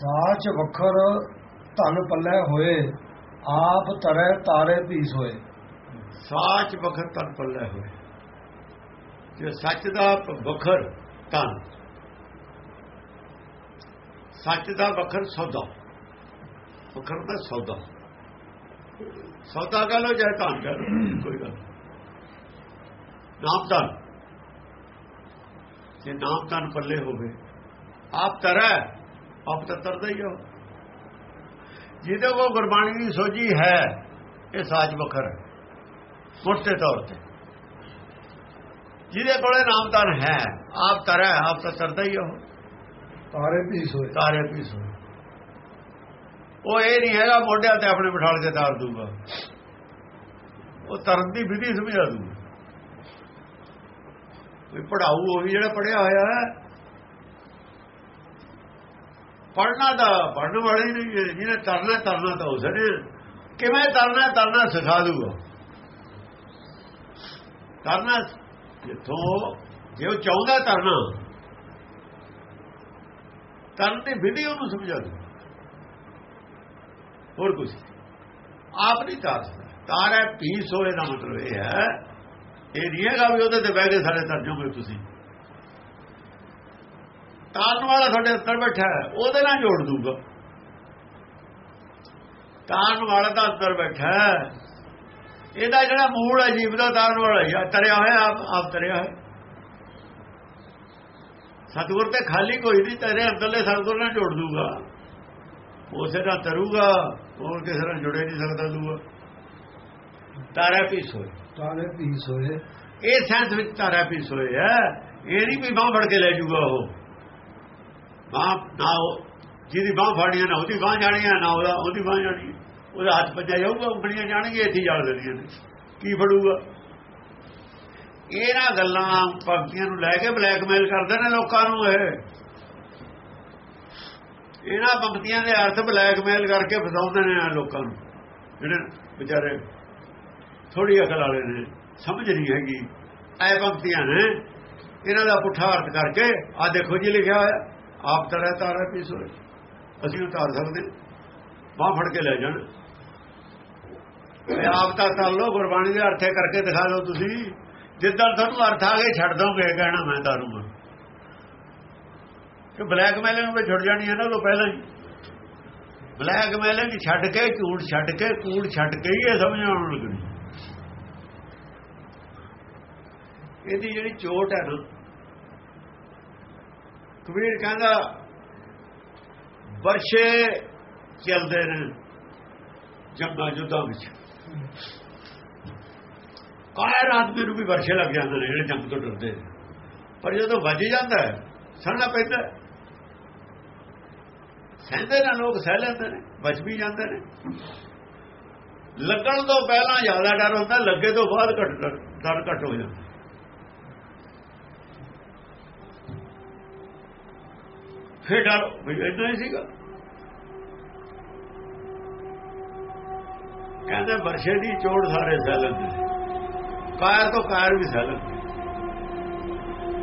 ਸਾਚ ਵਖਰ ਧਨ ਪੱਲੇ ਹੋਏ, ਆਪ ਤਰੈ ਤਾਰੇ ਭੀਸ ਹੋਏ। ਸਾਚ ਵਖਰ ਧਨ ਪੱਲੇ ਹੋਏ। ਜੇ ਸੱਚ ਦਾ ਵਖਰ ਧਨ, ਸੱਚ ਦਾ ਵਖਰ ਸੌਦਾ, ਵਖਰ ਦਾ ਸੌਦਾ। ਸੌਦਾ ਕਹ ਲੋ ਚਾਹੇ ਧਨ ਕਹ ਲਓ, ਕੋਈ ਗੱਲ ਨਾਮ ਧਨ। ਜੇ ਨਾਮ ਧਨ ਪੱਲੇ ਹੋਵੇ, ਆਪ ਤਰੈ ਆਪ ਤਾਂ ਤਰਦਾ ਹੀ ਹੋ ਜਿਹਦੇ ਕੋ ਗੁਰਬਾਣੀ ਦੀ ਸੋਝੀ ਹੈ ਇਹ ਸਾਜ ਵਖਰ ਹੈ। ਮੋਟੇ ਤੌਰ ਤੇ। ਜਿਹਦੇ ਕੋਲੇ ਨਾਮ ਧਨ ਹੈ ਆਪ ਤਰੈ ਆਪ ਤਾਂ ਤਰਦਾ ਹੀ ਹੋ ਤਾਰੇ ਭੀਸ ਹੋਏ। ਤਾਰੇ ਪੀਸੋ ਉਹ ਇਹ ਨਹੀਂ ਹੈਗਾ ਮੋਢਿਆਂ ਤੇ ਆਪਣੇ ਬਿਠਾਲ ਕੇ ਤਾਰ ਦੂਗਾ ਉਹ ਤਰਨ ਦੀ ਵਿਧੀ ਸਮਝਾ ਦੂਗਾ ਕੋਈ ਪੜਾਊ ਉਹ ਵੀ ਜਿਹੜਾ ਪੜਿਆ ਹੋਇਆ ਹੈ ਪੜਨਾ ਦਾ ਪੜਨ ਵਾਲੇ ਨਹੀਂ, ਜਿਹਨੇ ਤਰਨਾ ਤਰਨਾ ਤਾਂ ਉਸਨੇ ਕਿਵੇਂ ਤਰਨਾ ਤਰਨਾ ਸਿਖਾ ਦੂਗਾ। ਤਰਨਾ, ਜਿੱਥੋਂ ਜੇ ਉਹ ਚਾਹੁੰਦਾ ਤਰਨਾ, ਤਰਨ ਦੀ ਵਿਧੀ ਉਹਨੂੰ ਸਮਝਾ ਦੂ। ਹੋਰ ਕੁਝ ਆਪ ਨਹੀਂ ਤਾਰ ਸਕਦਾ। ਤਾਰ ਹੈ, ਪੀਸ ਹੋਏ ਦਾ ਮਤਲਬ ਇਹ ਹੈ। ਇਹ ਨਹੀਂ ਹੈਗਾ ਵੀ ਉਹਦੇ ਤੇ ਬਹਿ ਕੇ ਸਾਰੇ ਤਰ ਜਾਓਗੇ ਤੁਸੀਂ। ਤਾਰਨ ਵਾਲਾ ਤੁਹਾਡੇ ਅੰਦਰ ਬੈਠਾ ਹੈ ਉਹਦੇ ਨਾਲ ਜੋੜ ਦੂਗਾ ਤਾਰਨ ਵਾਲਾ ਤਾਂ ਅੰਦਰ ਬੈਠਾ ਹੈ। ਇਹਦਾ ਜਿਹੜਾ ਮੂਲ ਹੈ ਜੀਵ ਦਾ ਤਾਰਨ ਵਾਲਾ ਹੀ ਤਰਿਆ ਹੋਇਆ ਆਪ ਆਪ ਤਰਿਆ ਹੋਇਆ। ਸਤਿਗੁਰ ਤੇ ਖਾਲੀ ਕੋਈ ਨਹੀਂ ਤੇਰੇ ਅੰਦਰਲੇ ਸਤਿਗੁਰ ਨਾਲ ਜੋੜ ਦੂਗਾ ਉਸੇ ਨਾਲ ਤਰੂਗਾ ਹੋਰ ਕਿਸੇ ਨਾਲ ਜੁੜੇ ਨਹੀਂ ਸਕਦਾ ਦੂਗਾ ਤਾਰਾ ਪੀਸ ਹੋਏ। ਤਾਰੇ ਭੀਸ ਹੋਏ। ਇਹ ਸੈਂਸ ਵਿੱਚ ਤਾਰਾ ਪੀਸ ਹੋਏ ਹੈ। ਇਹ ਨਹੀਂ ਵੀ ਬਾਹ ਫੜ ਕੇ ਲੈ ਜੂਗਾ ਉਹ। ਬਾਹ ਨਾ ਉਹ ਜਿਹਦੀ ਬਾਹ ਫੜੀਆਂ ਨਾ, ਉਹਦੀ ਬਾਹ ਜਾਣੀ ਹੈ ਨਾ, ਉਹਦਾ ਉਹਦੀ ਬਾਹ ਜਾਣੀ। ਉਹਦਾ ਹੱਥ ਭੱਜਿਆ ਜਾਊਗਾ, ਉਂਗਲੀਆਂ ਜਾਣਗੀਆਂ, ਇੱਥੇ ਜਾਲ ਦੇਣੀਆਂ ਨੇ। ਕੀ ਫੜੂਗਾ? ਇਹਨਾਂ ਗੱਲਾਂ ਭਗਤੀਆਂ ਨੂੰ ਲੈ ਕੇ ਬਲੈਕਮੇਲ ਕਰਦੇ ਨੇ ਲੋਕਾਂ ਨੂੰ ਇਹ। ਇਹਨਾਂ ਭਗਤੀਆਂ ਦੇ ਅਰਥ ਬਲੈਕਮੇਲ ਕਰਕੇ ਫਸਾਉਂਦੇ ਨੇ ਲੋਕਾਂ ਨੂੰ, ਜਿਹੜੇ ਵਿਚਾਰੇ ਥੋੜੀ ਅਕਲ ਵਾਲੇ ਨੇ, ਸਮਝ ਨਹੀਂ ਹੈਗੀ। ਐ ਭਗਤੀਆਂ ਨੇ, ਇਹਨਾਂ ਦਾ ਪੁੱਠਾ ਅਰਥ ਕਰਕੇ ਆ ਦੇਖੋ ਜੀ ਲਿਖਿਆ ਹੋਇਆ। ਆਪ ਤਰ੍ਹਾਂ ਤਾਰਾ ਪੀਸ ਹੋਏ ਅਸੀਂ ਉਤਾਰ ਸਕਦੇ। ਬਾਹ ਫੜ ਕੇ ਲੈ ਜਾਣ। ਇਹ ਆਪ ਤਾਂ ਕਰ ਲੋ ਗੁਰਬਾਣੀ ਦੇ ਅਰਥੇ ਕਰਕੇ ਦਿਖਾ ਦਿਓ ਤੁਸੀਂ। ਜਿੱਦਾਂ ਤੁਹਾਨੂੰ ਅਰਥ ਆ ਗਏ, ਛੱਡ ਦੋਗੇ ਕਹਿਣਾ ਮੈਂ ਦਾਰੂਗਾ ਕਿ ਬਲੈਕਮੇਲਿੰਗ ਵਿੱਚ ਛੁੱਟ ਜਾਣੀ ਹੈ ਨਾ ਲੋ ਪਹਿਲਾਂ ਹੀ। ਬਲੈਕਮੇਲਿੰਗ ਛੱਡ ਕੇ, ਝੂਠ ਛੱਡ ਕੇ, ਕੂੜ ਛੱਡ ਕੇ ਹੀ ਇਹ ਸਮਝ ਆਉਣ ਲੱਗਣੀ ਇਹਦੀ ਜਿਹੜੀ ਚੋਟ ਹੈ ਨਾ ਕਬੀਰ ਕਹਿੰਦਾ, ਵਰਸ਼ੇ ਚੱਲਦੇ ਨੇ ਜੰਗਾਂ ਜੁੱਦਾਂ ਵਿੱਚ। ਕਾਇਰ ਆਦਮੀ ਨੂੰ ਵੀ ਵਰਸ਼ੇ ਲੱਗ ਜਾਂਦੇ ਨੇ ਜਿਹੜੇ ਜੰਗ ਤੋਂ ਡਰਦੇ ਨੇ। ਪਰ ਜਦੋਂ ਵੱਜ ਜਾਂਦਾ ਹੈ, ਸੜਨਾ ਪੈਂਦਾ ਸਹਿੰਦੇ ਨਾ ਲੋਕ ਸਹਿ ਲੈਂਦੇ ਨੇ ਬਚ ਵੀ ਜਾਂਦੇ ਨੇ। ਲੱਗਣ ਤੋਂ ਪਹਿਲਾਂ ਜ਼ਿਆਦਾ ਡਰ ਹੁੰਦਾ ਲੱਗੇ ਤੋਂ ਬਾਅਦ ਘੱਟ ਡਰ ਡਰ ਘੱਟ ਹੋ ਜਾਂਦਾ। ਫਿਰ ਡਰ, ਵੀ ਇਦਾਂ ਹੀ ਸੀਗਾ। ਕਹਿੰਦੇ ਵਰਸ਼ੇ ਦੀ ਚੋੜ ਸਾਰੇ ਸਹਿ ਲੈਂਦੇ ਨੇ ਕਾਇਰ ਤੋਂ ਕਾਇਰ ਵੀ ਸਹਿ ਲੈਂਦੇ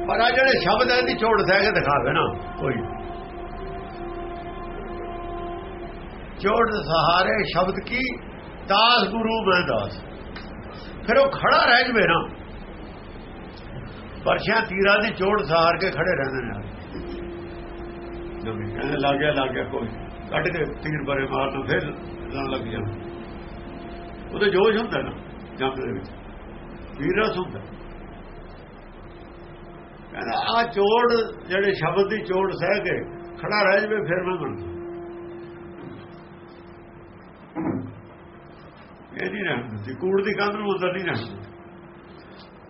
ਪਰ ਆ ਜਿਹੜੇ ਸ਼ਬਦ ਹੈ ਦੀ ਚੋੜ ਸਹਿ ਕੇ ਦਿਖਾਵੇ ਨਾ, ਕੋਈ। ਚੋੜ ਸਹਾਰੇ ਸ਼ਬਦ ਕੀ? ਦਾਸ ਗੁਰੂ ਮੈਂ ਦਾਸ। ਫਿਰ ਉਹ ਖੜਾ ਰਹਿ ਜਵੇ ਨਾ। ਵਰਸ਼ਿਆਂ ਤੀਰਾਂ ਦੀ ਚੋੜ ਸਹਾਰ ਕੇ ਖੜੇ ਰਹਿੰਦੇ ਨੇ। ਜਮੀ ਕਹਿੰਦੇ ਲੱਗ ਗਿਆ ਲੱਗ ਗਿਆ, ਕੋਈ ਕੱਢ ਕੇ ਤੀਰ ਬਰੇ ਮਾਰ ਤੋਂ ਫਿਰ ਜਾਣ ਲੱਗ ਜਾਂਦਾ ਉਹਦੇ ਜੋਸ਼ ਹੁੰਦਾ ਨਾ, ਜੰਗ ਦੇ ਵਿੱਚ। ਵੀਰਸ ਹੁੰਦਾ ਕਹਿੰਦਾ ਆ ਚੋੜ, ਜਿਹੜੇ ਸ਼ਬਦ ਦੀ ਚੋੜ ਸਹਿ ਕੇ ਖੜਾ ਰਹਿ ਜਵੇ, ਫਿਰ ਮੈਂ ਬਣਦਾ। ਇਹ ਨਹੀਂ ਰਹਿੰਦੀ ਕੂੜ ਦੀ ਕੰਧ ਨੂੰ ਅੰਦਰ ਨਹੀਂ ਰਹਿੰਦੀ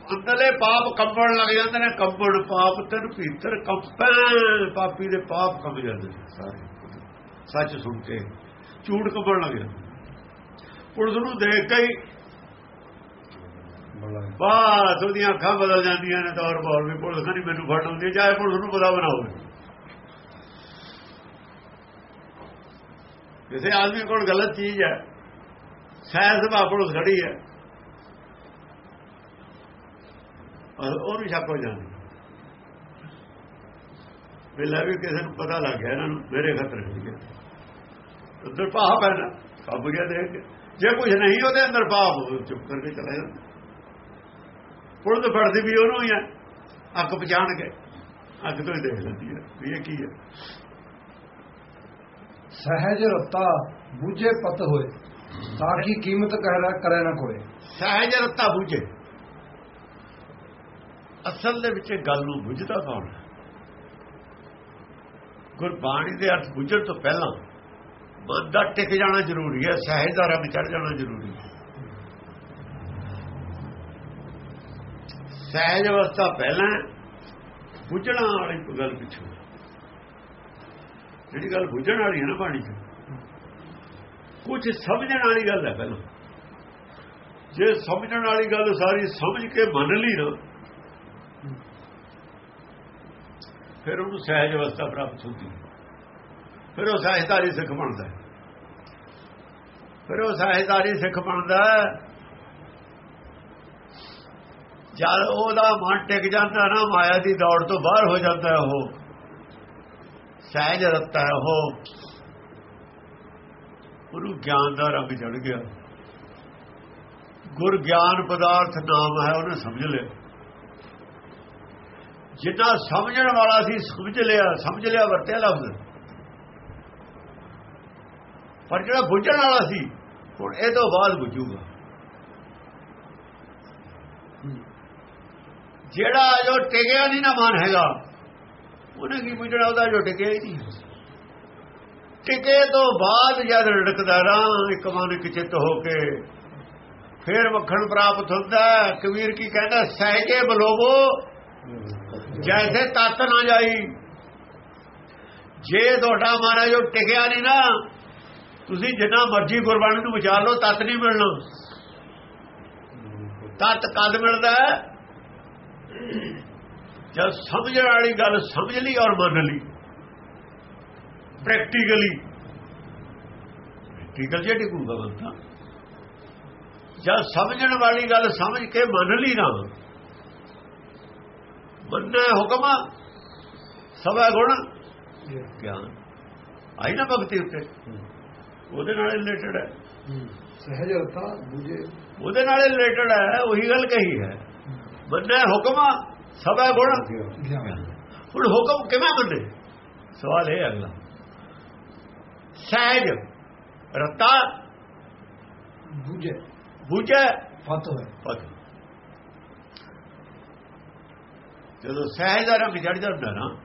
ਅੰਦਰਲੇ ਪਾਪ ਕੰਬਣ ਲੱਗ ਜਾਂਦੇ ਨੇ ਕੰਬਣ ਪਾਪ ਤਨ ਭੀਤਰ ਕੰਪੈ ਪਾਪੀ ਦੇ ਪਾਪ ਕੰਬ ਜਾਂਦੇ ਨੇ ਸਾਰੇ। ਸੱਚ ਸੁਣ ਕੇ ਝੂਠ ਕੰਬਣ ਲੱਗ ਜਾਂਦਾ ਪੁਲਿਸ ਨੂੰ ਦੇਖ ਕੇ ਹੀ ਬਾਤ ਉਹਦੀਆਂ ਅੱਖਾਂ ਬਦਲ ਜਾਂਦੀਆਂ ਨੇ ਤੌਰ ਬੌਰ ਵੀ ਪੁਲਿਸ ਨਹੀਂ ਮੈਨੂੰ ਫੜ ਹੁੰਦੀ ਚਾਹੇ ਪੁਲਿਸ ਨੂੰ ਪਤਾ ਬਣਾਓਗੇ ਕਿਸੇ ਆਦਮੀ ਕੋਲ ਗਲਤ ਚੀਜ਼ ਹੈ ਸਹਿਜ ਸੁਭਾਅ ਪੁਲਿਸ ਖੜੀ ਹੈ। ਔਰ ਉਹ ਵੀ ਸ਼ੱਕ ਹੋ ਜਾਂਦੀ। ਵੀ ਲੈ ਵੀ ਕਿਸੇ ਨੂੰ ਪਤਾ ਲੱਗ ਗਿਆ ਇਹਨਾਂ ਨੂੰ ਮੇਰੇ ਖਤਰ ਹੋ ਗਿਆ। ਅੰਦਰ ਪਾਹ ਪੈਣਾ ਕੱਬ ਗਿਆ ਦੇਖ ਕੇ। ਜੇ ਕੁਝ ਨਹੀਂ ਉਹਦੇ ਅੰਦਰ ਪਾਪ ਚੁੱਪ ਕਰਕੇ ਚਲਾ ਜਾਂਦਾ। ਪੁਲਿਸ ਫੜਦੀ ਵੀ ਉਹਨੂੰ ਹੀ ਆ ਅੱਖ ਪਛਾਣ ਕੇ। ਅੱਖ ਤੋਂ ਹੀ ਦੇਖ ਲੈਂਦੀ ਹੈ ਵੀ ਇਹ ਕੀ ਹੈ ਸਹਿਜ ਰਤਾ ਬੂਝੇ ਪਤ ਹੋਏ ਤਾਂ ਕਿ ਕੀਮਤ ਕਹਿਣਾ ਕਰੇ ਨਾ ਕੋਏ ਸਹਿਜ ਰਤਾ ਬੁਝੇ। ਅਸਲ ਦੇ ਵਿੱਚ ਇਹ ਗੱਲ ਨੂੰ ਬੁੱਝਦਾ ਕੌਣ ਗੁਰਬਾਣੀ ਦੇ ਅਰਥ ਬੁੱਝਣ ਤੋਂ ਪਹਿਲਾਂ ਮਨ ਦਾ ਟਿਕ ਜਾਣਾ ਜ਼ਰੂਰੀ ਹੈ, ਸਹਿਜ ਦਾ ਰੰਗ ਚੜ ਜਾਣਾ ਜ਼ਰੂਰੀ ਹੈ। ਸਹਿਜ ਅਵਸਥਾ ਪਹਿਲਾਂ ਬੁੱਝਣਾ ਵਾਲੀ ਗੱਲ ਪਿੱਛੋਂ। ਜਿਹੜੀ ਗੱਲ ਬੁੱਝਣ ਵਾਲੀ ਹੈ ਨਾ ਬਾਣੀ 'ਚ, ਕੁਝ ਸਮਝਣ ਵਾਲੀ ਗੱਲ ਹੈ ਪਹਿਲਾਂ। ਜੇ ਸਮਝਣ ਵਾਲੀ ਗੱਲ ਸਾਰੀ ਸਮਝ ਕੇ ਮੰਨ ਲਈ ਨਾ ਫਿਰ ਉਹਨੂੰ ਸਹਿਜ ਅਵਸਥਾ ਪ੍ਰਾਪਤ ਹੁੰਦੀ ਫਿਰ ਉਹ ਸਹਿਜਦਾਰੀ ਸਿੱਖ ਬਣਦਾ ਫਿਰ ਉਹ ਸਹਿਜਦਾਰੀ ਸਿੱਖ ਬਣਦਾ ਜਦ ਉਹਦਾ ਮਨ ਟਿਕ ਜਾਂਦਾ ਨਾ, ਮਾਇਆ ਦੀ ਦੌੜ ਤੋਂ ਬਾਹਰ ਹੋ ਜਾਂਦਾ ਉਹ। ਸਹਿਜ ਰੱਤਾ ਉਹ। ਉਹਨੂੰ ਗਿਆਨ ਦਾ ਰੰਗ ਚੜ ਗਿਆ। ਗੁਰ ਗਿਆਨ ਪਦਾਰਥ ਨਾਮ ਹੈ, ਉਹਨੇ ਸਮਝ ਲਿਆ। ਜਿੰਨਾ ਸਮਝਣ ਵਾਲਾ ਸੀ, ਸਮਝ ਲਿਆ ਸਮਝ ਲਿਆ, ਵਰਤਿਆ ਲਫ਼ਜ਼। ਪਰ ਜਿਹੜਾ ਬੁੱਝਣ ਵਾਲਾ ਸੀ, ਹੁਣ ਇਹ ਤੋਂ ਬਾਅਦ ਬੁੱਝੂਗਾ। ਜਿਹੜਾ ਜੋ ਟਿਕਿਆ ਨਹੀਂ ਨਾ ਮਨ ਹੈਗਾ, ਉਹਨੇ ਕੀ ਬੁੱਝਣਾ, ਉਹਦਾ ਜੋ ਟਿਕਿਆ ਹੀ ਨਹੀਂ ਟਿਕੇ ਤੋਂ ਬਾਅਦ ਜਦ ਰੜਕਦਾ ਰਾਂ ਇੱਕ ਮਨ, ਇੱਕ ਚਿੱਤ ਹੋ ਕੇ, ਫੇਰ ਮੱਖਣ ਪ੍ਰਾਪਤ ਹੁੰਦਾ ਕਬੀਰ ਕੀ ਕਹਿੰਦਾ, ਸਹਿਜੇ ਬਲੋਵੋ ਜੈਸੇ ਤਤ ਨਾ ਜਾਈ। ਜੇ ਤੁਹਾਡਾ ਮਨ ਜੋ ਟਿਕਿਆ ਨਹੀਂ ਨਾ, ਤੁਸੀਂ ਜਿੰਨਾ ਮਰਜ਼ੀ ਗੁਰਬਾਣੀ ਨੂੰ ਵਿਚਾਰ ਲਓ, ਤਤ ਨਹੀਂ ਮਿਲਣਾ। ਤਤ ਕਦ ਮਿਲਦਾ ਜਦ ਸਮਝਣ ਵਾਲੀ ਗੱਲ ਸਮਝ ਲਈ ਔਰ ਮੰਨ ਲਈ। ਪ੍ਰੈਕਟੀਕਲੀ ਪ੍ਰੈਕਟੀਕਲ ਜੇ ਟਿਕੂਗਾ ਬੰਦਾ ਜਦ ਸਮਝਣ ਵਾਲੀ ਗੱਲ ਸਮਝ ਕੇ ਮੰਨ ਲਈ ਨਾ ਮੰਨੇ ਹੁਕਮ ਸਭਾ ਗੁਣ ਗਿਆਨ। ਆਈ ਨਾ ਭਗਤੀ ਉੱਤੇ। ਉਹਦੇ ਨਾਲ ਰਿਲੇਟਡ ਹੈ। ਸਹਿਜ ਰਤਾ ਬੂਝੇ ਉਹਦੇ ਨਾਲ ਰਿਲੇਟਡ ਹੈ ਉਹੀ ਗੱਲ ਕਹੀ ਹੈ। ਮੰਨੇ ਹੁਕਮ ਸਭਾ ਗੁਣ ਹੁਣ ਹੁਕਮ ਕਿਵੇਂ ਮੰਨੇ ਸਵਾਲ ਇਹ ਅਗਲਾ। ਸਹਿਜ ਰਤਾ ਬੂਝੇ। ਬੁਝੇ ਪਤ ਹੋਏ ਪਤ ਜਦੋਂ ਸਹਿਜ ਦਾ ਰੰਗ ਚੜ ਜਾਂਦਾ ਨਾ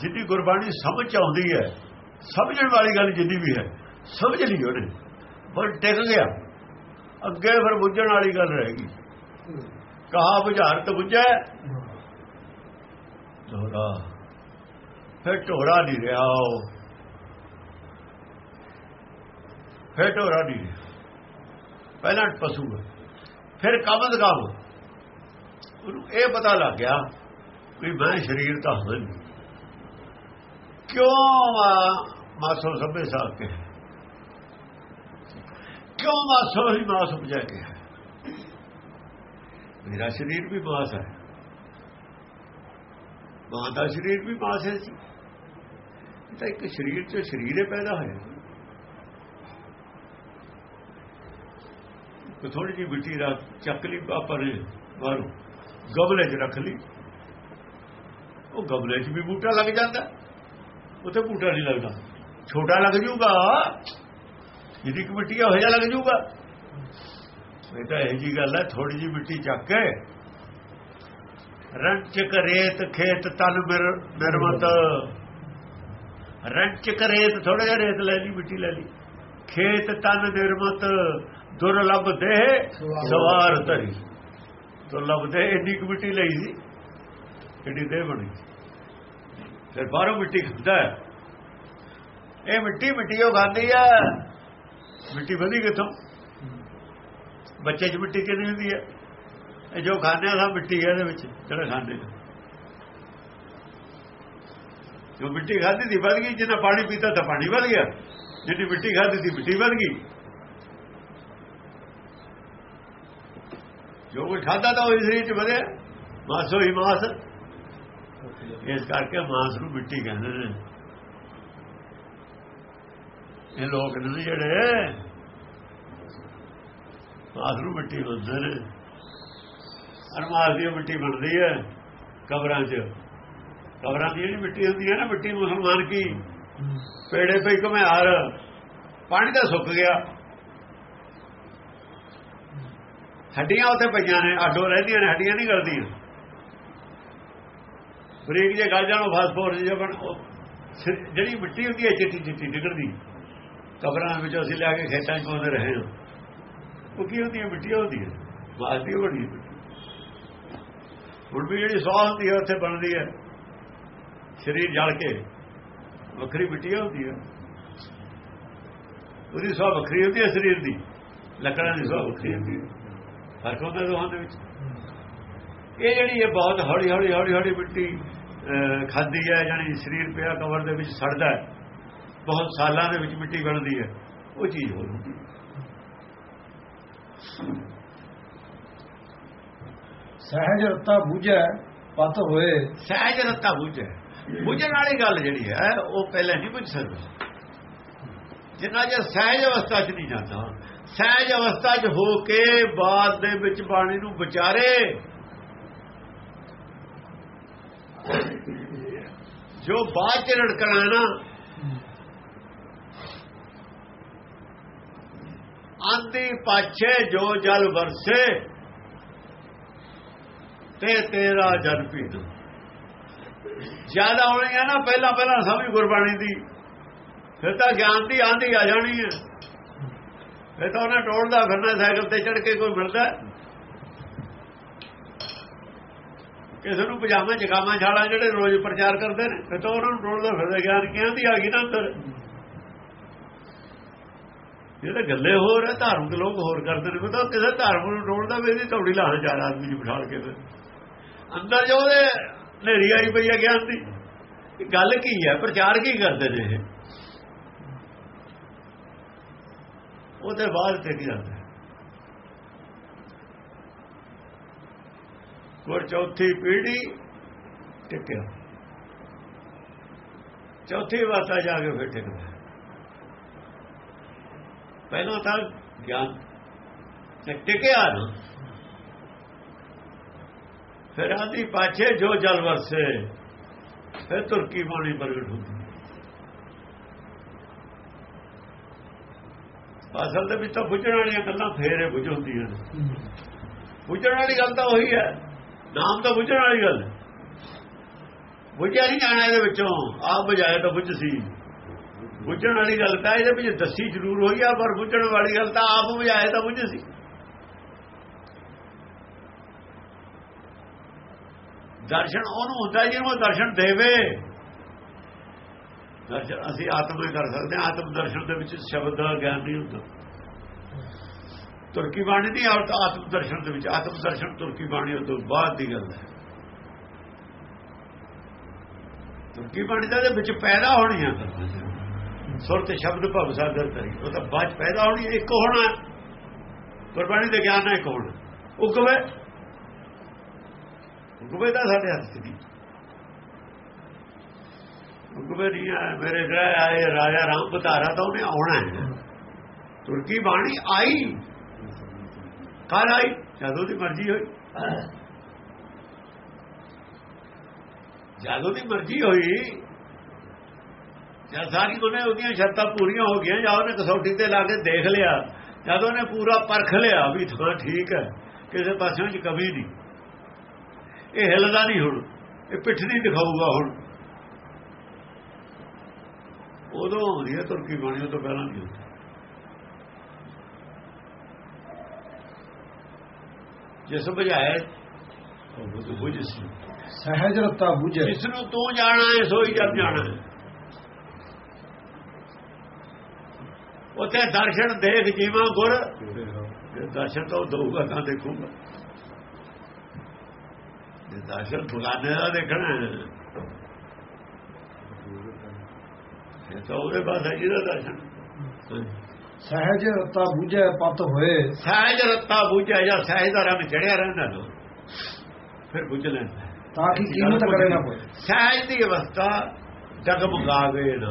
ਜਿੱਦੀ ਗੁਰਬਾਣੀ ਸਮਝ ਚ ਆਉਂਦੀ ਹੈ, ਸਮਝਣ ਵਾਲੀ ਗੱਲ ਜਿੰਨੀ ਵੀ ਹੈ, ਸਮਝ ਲਈ ਉਹਨੇ। ਪਰ ਟਿਕ ਗਿਆ। ਅੱਗੇ ਫਿਰ ਬੁੱਝਣ ਵਾਲੀ ਗੱਲ ਰਹੇਗੀ ਕਹਾ ਬੁਝਾਰਤ ਬੁਝੈ। ਢੋਰਾ ਫਿਰ ਢੋਰਾ ਨਹੀਂ ਰਿਹਾ ਉਹ। ਫਿਰ ਢੋਰਾ ਨਹੀਂ ਰਿਹਾ। ਪਹਿਲਾਂ ਪਸ਼ੂ ਫਿਰ ਕਬਜ਼ ਗਾਵ ਉਹਨੂੰ ਇਹ ਪਤਾ ਲੱਗ ਗਿਆ ਵੀ ਮੈਂ ਸਰੀਰ ਤਾਂ ਹਾਂ ਨਹੀਂ। ਕਿਉਂ ਮਾਸੋ ਸਭੇ ਸਾਥ ਕੇ ਕਿਉਂ ਮਾਸੋ ਹੀ ਮਾਸ ਉਪਜਾ ਕੇ ਹੈ? ਮੇਰਾ ਸਰੀਰ ਵੀ ਮਾਸ ਹੈ। ਮਾਂ ਦਾ ਸਰੀਰ ਵੀ ਮਾਸ ਹੈ ਸੀ ਤਾਂ ਇੱਕ ਸਰੀਰ ਚ ਸਰੀਰੇ ਪੈਦਾ ਹੋਇਆ ਤੇ ਥੋੜੀ ਜਿਹੀ ਮਿੱਟੀ ਦਾ ਚੱਕ ਲਈ ਪਾਪਾ ਨੇ ਬਾਹਰੋਂ ਗਮਲੇ 'ਚ ਰੱਖ ਲਈ। ਉਹ ਗਮਲੇ 'ਚ ਵੀ ਬੂਟਾ ਲੱਗ ਜਾਂਦਾ। ਉੱਥੇ ਬੂਟਾ ਨਹੀਂ ਲੱਗਦਾ। ਛੋਟਾ ਲੱਗ ਜੂਗਾ। ਜਿਹਦੀ ਕਿ ਮਿੱਟੀ ਹੋ ਜਾ ਲੱਗ ਜੂਗਾ। ਇਹ ਤਾਂ ਇਹ ਜੀ ਗੱਲ ਹੈ ਥੋੜੀ ਜਿਹੀ ਮਿੱਟੀ ਚੱਕ ਕੇ। ਰੰਚਕ ਰੇਤ, ਖੇਤ, ਤਨ ਨਿਰਮਤ ਰੰਚਕ ਰੇਤ ਥੋੜਾ ਜਿਹਾ ਰੇਤ ਲੈ ਲਈ, ਮਿੱਟੀ ਲੈ ਲਈ। ਖੇਤ, ਤਨ ਨਿਰਮਤ ਦੁਰਲਭ ਦੇ ਸਵਾਰ ਧਰੀ। ਦੁਰਲਭ ਦੇ ਇੰਨੀ ਕੁ ਮਿੱਟੀ ਲਈ ਸੀ। ਜਿਹੜੀ ਦੇ ਬਣੀ? ਫਿਰ ਬਾਹਰੋਂ ਮਿੱਟੀ ਖੁੱਦਾ ਹੈ। ਇਹ ਮਿੱਟੀ ਮਿੱਟੀ ਉਹ ਖਾਂਦੀ ਆ ਮਿੱਟੀ ਵਧੀ ਕਿੱਥੋਂ? ਬੱਚੇ 'ਚ ਮਿੱਟੀ ਕਿੰਨੀ ਹੁੰਦੀ ਹੈ? ਇਹ ਜੋ ਖਾਂਦੇ ਆ ਸਭ ਮਿੱਟੀ ਹੈ ਇਹਦੇ ਵਿੱਚ, ਜਿਹੜਾ ਖਾਂਦੇ ਆ ਜੋ ਮਿੱਟੀ ਖਾਦੀ ਦੀ ਵੱਧ ਗਈ। ਜਿੰਨਾ ਪਾਣੀ ਪੀਤਾ ਤਾਂ ਪਾਣੀ ਵੱਧ ਗਿਆ। ਜਿੰਨੀ ਮਿੱਟੀ ਖਾਦੀ ਸੀ, ਮਿੱਟੀ ਵੱਧ ਗਈ। ਜੋ ਕੁਝ ਖਾਦਾ ਤਾਂ ਉਹ ਸਰੀਰ ਚ ਵਧਿਆ। ਮਾਸੋ ਹੀ ਮਾਸ। ਇਸ ਕਰਕੇ ਮਾਸ ਨੂੰ ਮਿੱਟੀ ਕਹਿੰਦੇ ਨੇ। ਇਹ ਲੋਕ ਨੇ ਜਿਹੜੇ, ਮਾਸ ਨੂੰ ਮਿੱਟੀ ਬੰਦੇ ਨੇ। ਅਰਮਾਸ ਦੀ ਮਿੱਟੀ ਬਣਦੀ ਹੈ ਕਬਰਾਂ 'ਚ। ਕਬਰਾਂ ਦੀ ਜਿਹੜੀ ਮਿੱਟੀ ਹੁੰਦੀ ਹੈ ਨਾ, ਮਿੱਟੀ ਮੁਸਲਮਾਨ ਕੀ? ਪੇੜੇ ਪਈ ਘੁਮਿਆਰ। ਪਾਣੀ ਤਾਂ ਸੁੱਕ ਗਿਆ। ਹੱਡੀਆਂ ਉੱਥੇ ਪਈਆਂ ਨੇ ਆਡੋ ਰਹਿੰਦੀਆਂ ਨੇ, ਹੱਡੀਆਂ ਨਹੀਂ ਗਲਦੀਆਂ। ਬਰੀਕ ਜੇ ਗਲ ਜਾਣੋ ਫਾਸਫੋਰਸ ਜੇ ਬਣ ਜਿਹੜੀ ਮਿੱਟੀ ਹੁੰਦੀ ਹੈ, ਚਿੱਟੀ ਚਿੱਟੀ ਡਿੱਗਦੀ ਕਬਰਾਂ ਵਿੱਚ ਅਸੀਂ ਲਿਆ ਕੇ ਖੇਤਾਂ 'ਚ ਪਾਉਂਦੇ ਰਹੇ ਹਾਂ। ਉਹ ਕੀ ਹੁੰਦੀ ਹੈ? ਮਿੱਟੀ ਹੁੰਦੀ ਹੈ। ਬਾਸਤੀ ਬਣੀ ਹੁਣ ਵੀ ਜਿਹੜੀ ਸਵਾਹ ਹੁੰਦੀ ਹੈ, ਉੱਥੇ ਬਣਦੀ ਹੈ। ਸਰੀਰ ਜਲ ਕੇ ਵੱਖਰੀ ਮਿੱਟੀ ਹੁੰਦੀ ਹੈ। ਉਹਦੀ ਸਵਾਹ ਵੱਖਰੀ ਹੁੰਦੀ ਹੈ ਸਰੀਰ ਦੀ। ਲੱਕੜਾਂ ਦੀ ਸਵਾਹ ਵੱਖਰੀ ਹੁੰਦੀ ਹੈ। ਫ਼ਰਕ ਹੁੰਦਾ ਦੋਹਾਂ ਦੇ ਵਿੱਚ। ਇਹ ਜਿਹੜੀ ਇਹ ਬਹੁਤ ਹੌਲੀ ਹੌਲੀ ਹੌਲੀ ਹੌਲੀ ਮਿੱਟੀ ਖਾਂਦੀ ਹੈ ਜਾਨੀ ਸਰੀਰ ਪਿਆ ਕਬਰ ਦੇ ਵਿੱਚ ਸੜਦਾ ਹੈ। ਬਹੁਤ ਸਾਲਾਂ ਦੇ ਵਿੱਚ ਮਿੱਟੀ ਬਣਦੀ ਹੈ। ਉਹ ਚੀਜ਼ ਹੋ। ਜਾਂਦੀ ਸਹਿਜ ਰਤਾ ਬੂਝੈ ਪਤ ਹੋਏ। ਸਹਿਜ ਰਤਾ ਬੁੱਝੇ। ਬੁੱਝਣ ਵਾਲੀ ਗੱਲ ਜਿਹੜੀ ਹੈ ਉਹ ਪਹਿਲਾਂ ਨਹੀਂ ਬੁੱਝ ਸਕਦਾ। ਜਿੰਨਾ ਜੇ ਸਹਿਜ ਅਵਸਥਾ 'ਚ ਨਹੀਂ ਜਾਂਦਾ ਸਹਿਜ ਅਵਸਥਾ 'ਚ ਹੋ ਕੇ ਬਾਅਦ ਦੇ ਵਿੱਚ ਬਾਣੀ ਨੂੰ ਵਿਚਾਰੇ ਜੋ ਬਾਅਦ 'ਚ ਰੜਕਣਾ ਨਾ, ਆਂਦੀ ਪਾਛੇ ਜੋ ਜਲ ਵਰਸੇ, ਤੇ ਤੇਰਾ ਜਨ ਪੀਣ ਜ਼ਿਆਦਾ ਹੋਣੀ ਹੈ ਨਾ, ਪਹਿਲਾਂ ਪਹਿਲਾਂ ਸਮਝ ਗੁਰਬਾਣੀ ਦੀ। ਫਿਰ ਤਾਂ ਗਿਆਨ ਦੀ ਆਂਦੀ ਆ ਜਾਣੀ ਹੈ। ਫਿਰ ਤਾਂ ਉਹਨੇ ਟੋਲਦਾ ਫਿਰਨਾ, ਸਾਈਕਲ ਤੇ ਚੜ ਕੇ ਕੋਈ ਮਿਲਦਾ ਹੈ? ਕਿਸੇ ਨੂੰ ਪਜਾਮਾ ਜਗਾਮਾ ਛਾਲਾ ਜਿਹੜੇ ਰੋਜ਼ ਪ੍ਰਚਾਰ ਕਰਦੇ ਨੇ, ਫਿਰ ਤਾਂ ਉਹਨਾਂ ਨੂੰ ਟੋਲਦਾ ਫਿਰਦਾ ਗਿਆਨ ਕਿਹਾਂ ਦੀ ਆ ਗਈ ਨਾ ਅੰਦਰ? ਜਿਹੜੇ ਗੱਲੇ ਹੋਰ ਹੈ ਧਾਰਮਿਕ ਲੋਕ ਹੋਰ ਕਰਦੇ ਨੇ ਪਤਾ ਕਿਸੇ ਧਾਰਮਿਕ ਨੂੰ ਟੋਲਦਾ ਵੀ ਇਹਦੀ ਤੌੜੀ ਲਾਹ ਚਾਰ ਆਦਮੀ ਨੂੰ ਬਿਠਾਲ ਕੇ ਫਿਰ ਅੰਦਰ ਜੋ ਉਹਦੇ ਨੇਰੀ ਆਈ ਪਈ ਹੈ ਗਿਆਨ ਦੀ ਗੱਲ ਕੀ ਹੈ ਪ੍ਰਚਾਰ ਕੀ ਕਰਦੇ ਨੇ ਇਹ? ਉਹਦੇ ਬਾਅਦ ਟਿਕ ਜਾਂਦਾ ਹੈ। ਗੁਰ ਚੌਥੀ ਪੀੜੀ ਟਿਕਿਆ। ਚੌਥੀ ਵਾਤਾ ਜਾ ਕੇ ਫਿਰ ਟਿਕਦਾ। ਪਹਿਲਾਂ ਤਾਂ ਗਿਆਨ ਤੇ ਟਿਕਿਆ ਨਾ। ਫਿਰ ਆਂਦੀ ਪਾਛੇ ਜੋ ਜਲ ਵਰਸੇ ਫਿਰ ਤੁਰਕੀ ਬਾਣੀ ਪ੍ਰਗਟ ਹੁੰਦੀ ਅਸਲ ਦੇ ਵਿੱਚ ਤਾਂ ਬੁੱਝਣ ਵਾਲੀਆਂ ਗੱਲਾਂ ਫੇਰ ਬੁੱਝ ਹੁੰਦੀਆਂ ਨੇ। ਬੁੱਝਣ ਵਾਲੀ ਗੱਲ ਤਾਂ ਉਹੀ ਹੈ। ਨਾਮ ਤਾਂ ਬੁੱਝਣ ਵਾਲੀ ਗੱਲ ਬੁੱਝਿਆ ਨਹੀਂ ਜਾਣਾ ਇਹਦੇ ਵਿੱਚੋਂ। ਆਪ ਬਜਾਏ ਤਾਂ ਬੁੱਝ ਸੀ। ਬੁੱਝਣ ਵਾਲੀ ਗੱਲ ਤਾਂ ਇਹਦੇ ਵਿੱਚ ਦੱਸੀ ਜ਼ਰੂਰ ਹੋਈ ਆ, ਪਰ ਬੁੱਝਣ ਵਾਲੀ ਗੱਲ ਤਾਂ ਆਪ ਬਜਾਏ ਤਾਂ ਬੁੱਝ ਸੀ। ਦਰਸ਼ਨ ਉਹਨੂੰ ਹੁੰਦਾ ਜਿਹਨੂੰ ਉਹ ਦਰਸ਼ਨ ਦੇਵੇ। ਦਰਸ਼ਨ ਅਸੀਂ ਆਤਮਾ ਕਰ ਸਕਦੇ ਹਾਂ। ਆਤਮ ਦਰਸ਼ਨ ਦੇ ਵਿੱਚ ਸ਼ਬਦ ਦਾ ਗਿਆਨ ਨਹੀਂ ਹੁੰਦਾ। ਤੁਰਕੀ ਬਾਣੀ ਦੀ ਔਰ ਆਤਮ ਦਰਸ਼ਨ ਦੇ ਵਿੱਚ, ਆਤਮ ਦਰਸ਼ਨ ਤੁਰਕੀ ਬਾਣੀ ਤੋਂ ਬਾਅਦ ਦੀ ਗੱਲ ਹੈ। ਤੁਰਕੀ ਬਾਣੀ ਦਾ ਦੇ ਵਿੱਚ ਪੈਦਾ ਹੋਣੀ ਹੈ ਸੁਰਤ ਸ਼ਬਦ ਭਵ ਸਾਦਰ ਤਰੀ ਉਹ ਤਾਂ ਬਾਅਦ 'ਚ ਪੈਦਾ ਹੋਣੀ, ਇੱਕ ਹੋਣਾ ਗੁਰਬਾਣੀ ਦੇ ਗਿਆਨ ਨਾਲ ਇੱਕ ਹੋਣਾ ਉਗਵੇ ਉਗਵੇ ਦਾ ਸਾਡੇ ਹੱਥ 'ਚ ਨਹੀਂ। ਉਗਵੇ ਨਹੀਂ ਮੇਰੇ ਗ੍ਰਹਿ ਆਏ, ਰਾਜਾ ਰਾਮ ਬਤਾਰਾ ਤਾਂ ਉਹਨੇ ਆਉਣਾ ਹੈ। ਤੁਰਕੀ ਬਾਣੀ ਆਈ। ਕੱਲ ਆਈ, ਜਦੋਂ ਦੀ ਮਰਜ਼ੀ ਹੋਈ। ਜਦੋਂ ਦੀ ਮਰਜ਼ੀ ਹੋਈ, ਜਦ ਸਾਰੀ ਉਹਨੇ ਉਹਦੀਆਂ ਸ਼ਰਤਾਂ ਪੂਰੀਆਂ ਹੋ ਗਈਆਂ, ਜਾਂ ਉਹਨੇ ਕਸੌਟੀ ਤੇ ਲਾ ਕੇ ਦੇਖ ਲਿਆ, ਜਦ ਉਹਨੇ ਪੂਰਾ ਪਰਖ ਲਿਆ ਵੀ ਥਾਂ ਠੀਕ ਹੈ, ਕਿਸੇ ਪਾਸਿਓਂ ਚ ਕਮੀ ਨਹੀਂ। ਇਹ ਹਿੱਲਦਾ ਨਹੀਂ ਹੁਣ, ਇਹ ਪਿੱਠ ਨਹੀਂ ਦਿਖਾਊਗਾ ਹੁਣ। ਉਦੋਂ ਹੁੰਦੀ ਹੈ ਤੁਰਕੀ ਬਾਣੀ ਤੋਂ ਪਹਿਲਾਂ ਨਹੀਂ ਹੁੰਦੀ। ਜਿਸ ਬੁਝਾਏ ਉਹ ਬੁਝ ਸੀ। ਸਹਿਜ ਰਤਾ ਬੂਝੈ। ਜਿਸ ਨੂੰ ਤੂੰ ਜਾਣਾ ਹੈ ਸੋਈ ਜਦ ਜਾਣਾ ਹੈ। ਉਥੇ ਦਰਸ਼ਨ ਦੇਖ ਜੀਵਾਂ ਗੁਰ ਜੇ ਦਰਸ਼ਨ ਤਾਂ ਦਊਗਾ ਤਾਂ ਦੇਖੂਗਾ। ਜੇ ਦਰਸ਼ਨ ਬੁਲਾਣੇ ਦਾ ਦੇਖਣਾ ਹੈ ਇਹ ਤਾਂ ਉਹਦੇ ਪਾਸ ਹੈ ਜਿਹਦਾ ਦਰਸ਼ਨ। ਸਹਿਜ ਰਤਾ ਬੂਝੈ ਪਤ ਹੋਏ। ਸਹਿਜ ਰੱਤਾ ਬੁਝਿਆ ਜਾਂ ਸਹਿਜ ਦਾ ਰੰਗ ਚੜਿਆ ਰਹਿੰਦਾ ਲੋ ਫਿਰ ਬੁਝ ਲੈਂਦਾ। ਤਾਂ ਕਿ ਕੀਮਤ ਕਰੇ ਨਾ ਕੋਈ ਸਹਿਜ ਦੀ ਅਵਸਥਾ ਜਗਮਗਾਵੇ ਨਾ।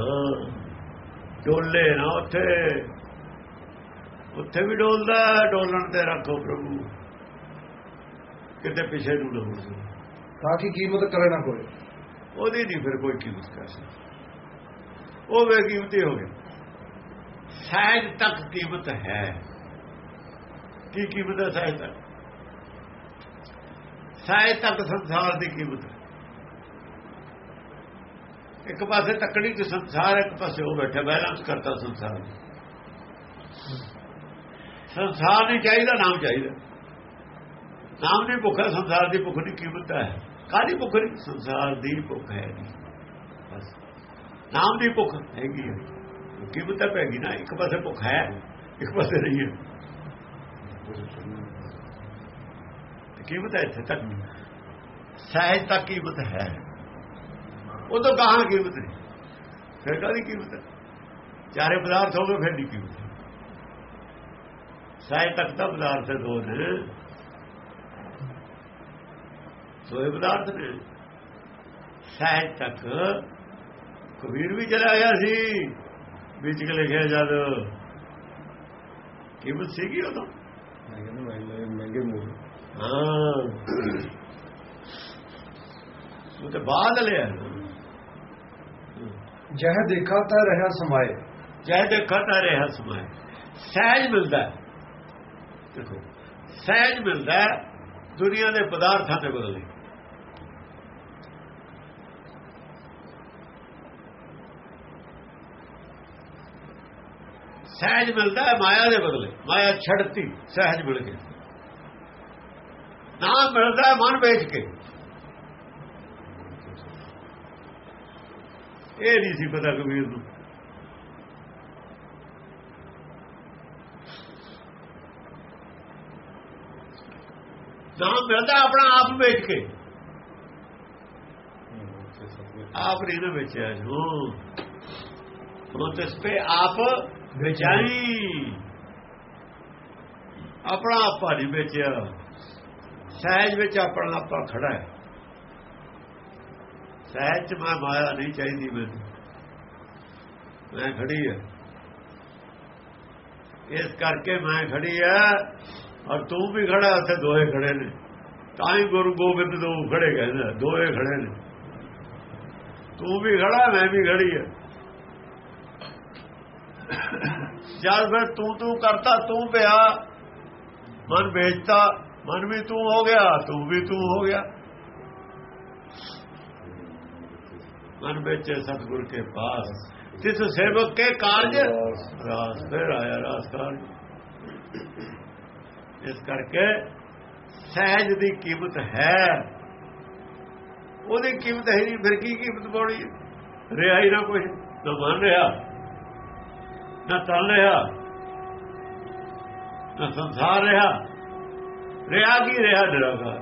ਡੋਲੇ ਨਾ ਉੱਥੇ। ਉੱਥੇ ਵੀ ਡੋਲਦਾ ਡੋਲਣ ਤੇ ਰੱਖੋ ਪ੍ਰਭੂ। ਕਿਤੇ ਪਿਛੇ ਨੂੰ ਨਾ ਜਾਓ। ਤਾਂ ਕਿ ਕੀਮਤ ਕਰੇ ਨਾ ਕੋਈ। ਉਹਦੀ ਨਹੀਂ ਫਿਰ ਕੋਈ ਕੀਮਤ ਕਰ ਸਕਦਾ। ਉਹ ਬੇਕੀਮਤੀ ਹੋ ਗਿਆ ਸਹਿਜ ਤੱਕ ਕੀਮਤ ਹੈ। ਕੀ ਕੀਮਤ ਹੈ ਸਹਿਜ ਤੱਕ? ਸਹਿਜ ਤੱਕ ਸੰਸਾਰ ਦੀ ਕੀਮਤ ਹੈ। ਇੱਕ ਪਾਸੇ ਤੱਕੜੀ ਤੇ ਸੰਸਾਰ, ਇੱਕ ਪਾਸੇ ਉਹ ਬੈਠਾ, ਬੈਲੈਂਸ ਕਰਤਾ ਸੰਸਾਰ ਸੰਸਾਰ ਨਹੀਂ ਚਾਹੀਦਾ, ਨਾਮ ਚਾਹੀਦਾ। ਨਾਮ ਦੀ ਭੁੱਖ ਹੈ, ਸੰਸਾਰ ਦੀ ਭੁੱਖ ਦੀ ਕੀਮਤ ਹੈ। ਕਾਹਦੀ ਭੁੱਖ ਨਹੀਂ ਸੰਸਾਰ ਦੀ ਭੁੱਖ ਹੈ ਨਹੀਂ ਬਸ। ਨਾਮ ਦੀ ਭੁੱਖ ਹੈਗੀ ਹੈ। ਕੀਮਤ ਤਾਂ ਗਈ ਨਾ, ਇੱਕ ਪਾਸੇ ਭੁੱਖ ਹੈ, ਇੱਕ ਪਾਸੇ ਨਹੀਂ ਹੈ। ਕੀਮਤ ਹੈ ਇੱਥੇ ਤੱਕ। ਸਹਿਜ ਤੱਕ ਕੀਮਤ ਹੈ। ਉਹ ਉਦੋਂ ਕਹਾਂ ਕੀਮਤ ਨਹੀਂ ਫਿਰ ਕਾਹਦੀ ਕੀਮਤ ਹੈ? ਚਾਰੇ ਪਦਾਰਥ ਹੋ ਗਏ ਫਿਰ ਦੀ ਕੀਮਤ ਸਹਿਜ ਤੱਕ ਤਾਂ ਪਦਾਰਥ ਦੋ ਨੇ ਸੋਏ ਪਦਾਰਥ ਨੇ। ਸਹਿਜ ਤੱਕ ਕਬੀਰ ਵੀ ਚਲਾ ਗਿਆ ਸੀ। ਵਿੱਚ ਕਿ ਲਿਖਿਆ ਜਦ ਕੀਮਤ ਸੀਗੀ ਉਦੋਂ? ਮਹਿੰਗੇ ਮੂਲ। ਹਾਂ। ਉਹ ਤੇ ਬਾਅਦ ਲਿਆ। ਜਹ ਦੇਖਾ ਤਾਂ ਰਹਾ ਸਮਾਏ। ਜੈ ਦੇਖਾ ਤਾਂ ਰਿਹਾ ਸਮਾਏ। ਸਹਿਜ ਮਿਲਦਾ। ਦੇਖੋ ਸਹਿਜ ਮਿਲਦਾ ਦੁਨੀਆ ਦੇ ਪਦਾਰਥਾਂ ਦੇ ਬਦਲੇ। ਸਹਿਜ ਮਿਲਦਾ ਹੈ, ਮਾਇਆ ਦੇ ਬਦਲੇ। ਮਾਇਆ ਛੱਡਤੀ, ਸਹਿਜ ਮਿਲ ਗਿਆ ਨਾ ਮਿਲਦਾ ਮਨ ਵੇਚ ਕੇ। ਇਹ ਨਹੀਂ ਸੀ ਪਤਾ ਕਬੀਰ ਨੂੰ। ਨਾ ਮਿਲਦਾ ਆਪਣਾ ਆਪ ਵੇਚ ਕੇ। ਆਪ ਨਹੀਂ ਨਾ ਵੇਚਿਆ। ਜੋ ਉਹ ਤਿਸ ਪੇ ਆਪ ਵੇਚਾਈ ਆਪਣਾ ਆਪਾ ਨਹੀਂ ਵੇਚਿਆ ਸਹਿਜ ਵਿੱਚ ਆਪਣਾ ਆਪਾ ਖੜਾ ਹੈ। ਸਹਿਜ ਚ ਮੈਂ ਮਾਇਆ ਨਹੀਂ ਚਾਹੀਦੀ ਮੈਨੂੰ। ਮੈਂ ਖੜੀ ਹੈ। ਇਸ ਕਰਕੇ ਮੈਂ ਖੜੀ ਹੈ ਔਰ ਤੂੰ ਵੀ ਖੜਾ ਉੱਥੇ ਦੋਹੇ ਖੜੇ ਨੇ। ਤਾਂ ਹੀ ਗੁਰੂ ਗੋਬਿੰਦ ਦੋ ਖੜੇ ਕਹਿੰਦਾ ਦੋਹੇ ਖੜੇ ਨੇ। ਤੂੰ ਵੀ ਖੜਾ, ਮੈਂ ਵੀ ਖੜੀ ਹੈ। ਜਦ ਫਿਰ ਤੂੰ ਤੂੰ ਕਰਤਾ, ਤੂੰ ਪਿਆ। ਮਨ ਵੇਚਤਾ, ਮਨ ਵੀ ਤੂੰ ਹੋ ਗਿਆ, ਤੂੰ ਵੀ ਤੂੰ ਹੋ ਗਿਆ। ਮਨ ਵੇਚੇ ਸਤਿਗੁਰ ਕੇ ਪਾਸ। ਜਿਸ ਸੇਵਕ ਕੇ ਕਾਰਜ? ਰਾਸ ਫਿਰ ਆਇਆ ਰਾਸ ਕਾਰਜ। ਇਸ ਕਰਕੇ ਸਹਿਜ ਦੀ ਕੀਮਤ ਹੈ। ਉਹਦੀ ਕੀਮਤ ਹੈ ਨਹੀਂ, ਫਿਰ ਕੀ ਕੀਮਤ ਪਾਉਣੀ ਹੈ? ਰਿਹਾ ਹੀ ਨਾ ਕੁਝ ਨਾ ਬਣ ਰਿਹਾ। ਨਾ ਚੱਲ ਰਿਹਾ ਨਾ ਸੰਸਾਰ ਰਿਹਾ। ਰਿਹਾ ਕੀ ਰਿਹਾ ਨਿਰਾਕਾਰ?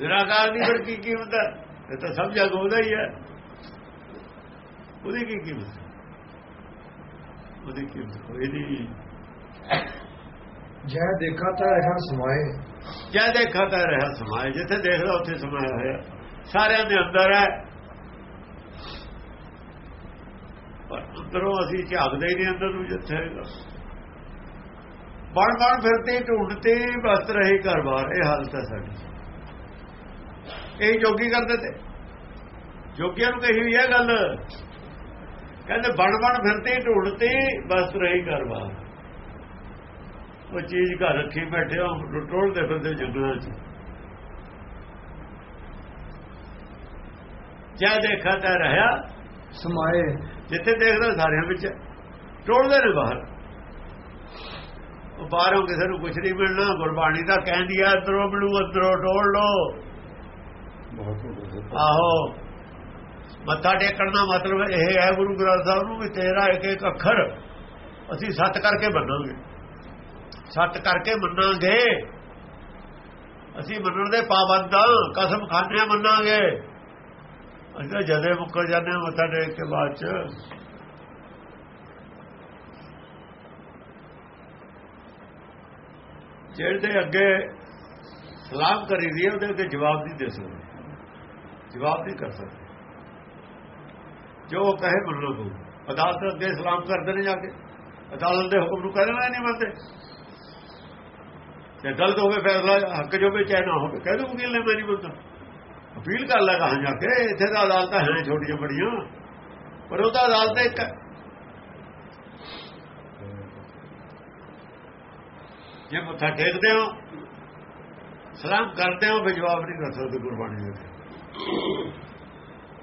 ਨਿਰਾਕਾਰ ਦੀ ਫਿਰ ਕੀ ਕੀਮਤ ਹੈ? ਇਹ ਤਾਂ ਜਗ ਉਹਦਾ ਹੀ ਹੈ। ਉਹਦੀ ਕੀ ਕੀਮਤ? ਉਹਦੀ ਕੀਮਤ ਨਹੀਂ। ਜਹ ਦੇਖਾ ਤਾਂ ਰਹਾ ਸਮਾਏ। ਜਦ ਦੇਖਾ ਤਾਂ ਰਿਹਾ ਸਮਾਏ। ਜਿੱਥੇ ਦੇਖਦਾ ਉੱਥੇ ਸਮਾਇਆ ਹੋਇਆ। ਸਾਰਿਆਂ ਦੇ ਅੰਦਰ ਹੈ ਪਰ ਅੰਦਰੋਂ ਅਸੀਂ ਝਾਕਦੇ ਹੀ ਨਹੀਂ ਅੰਦਰ ਨੂੰ ਜਿੱਥੇ ਹੈਗਾ ਬਣ ਬਣ ਫਿਰਤੇ ਢੂੰਡਤੇ ਬਸ ਰਹੇ ਘਰ ਬਾਰ ਇਹ ਹਾਲਤ ਹੈ ਸਾਡੀ। ਇਹ ਜੋਗੀ ਕਰਦੇ ਤੇ। ਜੋਗੀਆਂ ਨੂੰ ਕਹੀ ਹੋਈ ਹੈ ਗੱਲ। ਕਹਿੰਦੇ ਬਣ ਬਣ ਫਿਰਤੇ ਢੂੰਡਤੇ ਬਸ ਰਹੀ ਘਰ ਬਾਰ ਉਹ ਚੀਜ਼ ਘਰ ਰੱਖੀ ਬੈਠੇ ਹੋ ਟੋਲਦੇ ਫਿਰਦੇ ਜੰਗਲਾਂ 'ਚ। ਜੈ ਦੇਖਾ ਤਾਂ ਰਹਾ ਸਮਾਏ ਜਿੱਥੇ ਦੇਖਦਾ ਸਾਰਿਆਂ ਵਿੱਚ ਟੋਲਦੇ ਨੇ ਬਾਹਰ। ਉਹ ਬਾਹਰੋਂ ਕਿਸੇ ਨੂੰ ਕੁਛ ਨਹੀਂ ਮਿਲਣਾ ਗੁਰਬਾਣੀ ਦਾ ਕਹਿੰਦੀ ਆ ਅੰਦਰੋਂ ਮਿਲੂ ਅੰਦਰੋਂ ਟੋਲ ਲੋ ਆਹੋ। ਮੱਥਾ ਟੇਕਣ ਦਾ ਮਤਲਬ ਇਹ ਹੈ ਗੁਰੂ ਗ੍ਰੰਥ ਸਾਹਿਬ ਨੂੰ ਵੀ ਤੇਰਾ ਇੱਕ ਇੱਕ ਅੱਖਰ ਅਸੀਂ ਸੱਤ ਕਰਕੇ ਮੰਨਾਂਗੇ। ਸੱਤ ਕਰਕੇ ਮੰਨਾਂਗੇ। ਅਸੀਂ ਮੰਨਣ ਦੇ ਪਾਬੰਦ ਕਸਮ ਖਾਣੇ ਮੰਨਾਂਗੇ। ਅਸੀਂ ਤਾਂ ਜਦੇ ਮੁੱਕਰ ਜਾਂਦੇ ਹਾਂ ਮੱਥਾ ਟੇਕ ਕੇ ਬਾਅਦ ਚ। ਜਿਹੜੇ ਅੱਗੇ ਸਲਾਮ ਕਰੀ ਦੀ ਉਹਦੇ ਅੱਗੇ ਜਵਾਬ ਨਹੀਂ ਦੇ ਸਕਦੇ। ਜਵਾਬ ਨਹੀਂ ਕਰ ਸਕਦੇ। ਜੋ ਕਹੇ ਮੰਨੋ ਤੂੰ। ਅਦਾਲਤ ਅੱਗੇ ਸਲਾਮ ਕਰਦੇ ਨੇ ਜਾ ਕੇ। ਅਦਾਲਤ ਦੇ ਹੁਕਮ ਨੂੰ ਕਹਿਣਾ ਨਹੀਂ ਮੰਨਦੇ। ਜੇ ਗਲਤ ਹੋਵੇ, ਫੈਸਲਾ ਹੱਕ ਜੋ ਵੀ ਚਾਹੇ ਨਾ ਹੋਵੇ, ਕਹਿ ਦੋ ਵਕੀਲ ਨੇ ਮੈਂ ਨਹੀਂ ਮੰਨਦਾ। ਅਪੀਲ ਕਰ ਲੈ ਕਹਾਂ ਜਾ ਕੇ। ਇੱਥੇ ਤਾਂ ਅਦਾਲਤਾਂ ਹੈ ਛੋਟੀਆਂ ਬੜੀਆਂ। ਪਰ ਉਹ ਤਾਂ ਅਦਾਲਤ ਇੱਕ ਜੇ ਮੱਥਾ ਟੇਕਦੇ ਹੋ, ਸਲਾਮ ਕਰਦੇ ਹੋ, ਫਿਰ ਜਵਾਬ ਨਹੀਂ ਕਰ ਸਕਦੇ ਗੁਰਬਾਣੀ ਦੇ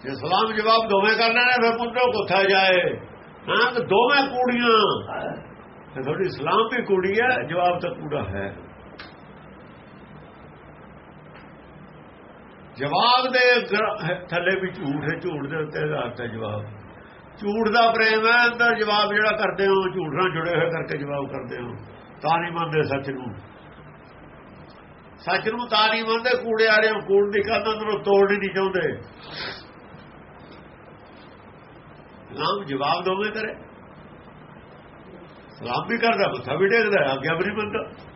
ਜੇ ਸਲਾਮ ਜਵਾਬ ਦੋਵੇਂ ਕਰਨਾ ਨੇ, ਫਿਰ ਪੁੱਤਰੋ ਕੋਥਾ ਜਾਏ। ਹਾਂ ਦੋਵੇਂ ਕੂੜੀਆਂ। ਤੇ ਤੁਹਾਡੀ ਸਲਾਮ ਵੀ ਕੂੜੀ ਹੈ, ਜਵਾਬ ਤਾਂ ਕੂੜਾ ਹੈ। ਜਵਾਬ ਦੇ ਥੱਲੇ ਵੀ ਝੂਠ ਹੈ, ਝੂਠ ਦੇ ਉੱਤੇ ਆਧਾਰਿਤ ਹੈ ਜਵਾਬ। ਝੂਠ ਦਾ ਪ੍ਰੇਮ ਹੈ ਅੰਦਰ ਜਵਾਬ ਜਿਹੜਾ ਕਰਦੇ ਹੋ, ਝੂਠ ਨਾਲ ਜੁੜੇ ਹੋਏ ਕਰਕੇ ਜਵਾਬ ਕਰਦੇ ਹੋ। ਤਾਂ ਨਹੀਂ ਮੰਨਦੇ ਸੱਚ ਨੂੰ। ਸੱਚ ਨੂੰ ਤਾਂ ਨਹੀਂ ਮੰਨਦੇ, ਕੂੜੇ ਵਾਲੇ ਨੂੰ ਕੂੜ ਦੀ ਕੰਧ ਅੰਦਰੋਂ ਤੋੜ ਨਹੀਂ ਚਾਹੁੰਦੇ। ਸਲਾਮ ਜਵਾਬ ਦੋਵੇਂ ਕਰੇ। ਸਲਾਮ ਵੀ ਕਰਦਾ, ਮੱਥਾ ਵੀ ਟੇਕਦਾ ਆਗਿਆ ਵੀ ਨਹੀਂ ਮੰਨਦਾ।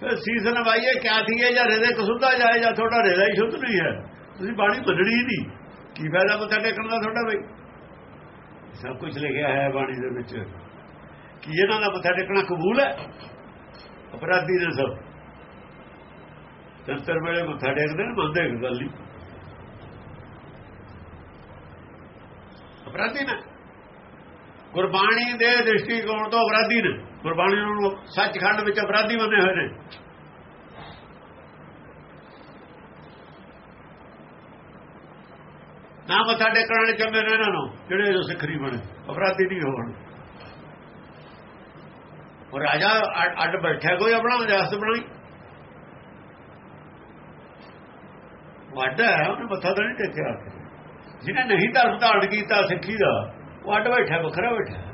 ਫਿਰ ਸੀਸ ਨਵਾਈਏ ਕਿਆ ਥੀਏ ਜਾਂ ਰੇਦੇ ਕਸੁੱਦਾ ਜਾਏ, ਜਾਂ ਤੁਹਾਡਾ ਰੇਦਾ ਹੀ ਸ਼ੁੱਧ ਨਹੀਂ ਹੈ। ਤੁਸੀਂ ਬਾਣੀ ਮੰਨਣੀ ਨਹੀਂ। ਕੀ ਫਾਇਦਾ ਮੱਥਾ ਟੇਕਣ ਦਾ ਤੁਹਾਡਾ ਬਈ? ਸਭ ਕੁਝ ਲਿਖਿਆ ਹੈ ਬਾਣੀ ਦੇ ਵਿੱਚ। ਕੀ ਇਹਨਾਂ ਦਾ ਮੱਥਾ ਟੇਕਣਾ ਕਬੂਲ ਹੈ? ਅਪਰਾਧੀ ਨੇ ਸਭ। ਤੰਤਰ ਵੇਲੇ ਮੱਥਾ ਟੇਕਦੇ ਨੇ, ਮੰਨਦੇ ਇੱਕ ਗੱਲ ਨਹੀਂ। ਅਪਰਾਧੀ ਨੇ। ਗੁਰਬਾਣੀ ਦੇ ਦ੍ਰਿਸ਼ਟੀਕੋਣ ਤੋਂ ਅਪਰਾਧੀ ਨੇ। ਗੁਰਬਾਣੀ ਨੂੰ ਸੱਚਖੰਡ ਵਿੱਚ ਅਪਰਾਧੀ ਬਣੇ ਹੋਏ ਨੇ। ਨਾ ਮੱਥਾ ਟੇਕਣ ਵਾਲੇ ਚੰਗੇ ਨੇ ਇਹਨਾਂ ਨੂੰ, ਜਿਹੜੇ ਜੋ ਸਿੱਖਰੀ ਬਣੇ। ਅਪਰਾਧੀ ਨਹੀਂ ਹੋਣ। ਉਹ ਰਾਜਾ ਅੱਡ- ਅੱਡ ਬੈਠਾ ਕੋਈ ਆਪਣਾ ਮਜਾਸਤ ਬਣਾਈ। ਵੱਡਾ ਹੈ, ਉਹਨੇ ਮੱਥਾ ਤਾਂ ਨਹੀਂ ਟੇਕਿਆ। ਜਿਹਨੇ ਨਹੀਂ ਧਰਮ ਧਾਰਨ ਕੀਤਾ ਸਿੱਖੀ ਦਾ ਉਹ ਅੱਡ ਬੈਠਾ, ਵੱਖਰਾ ਬੈਠਾ।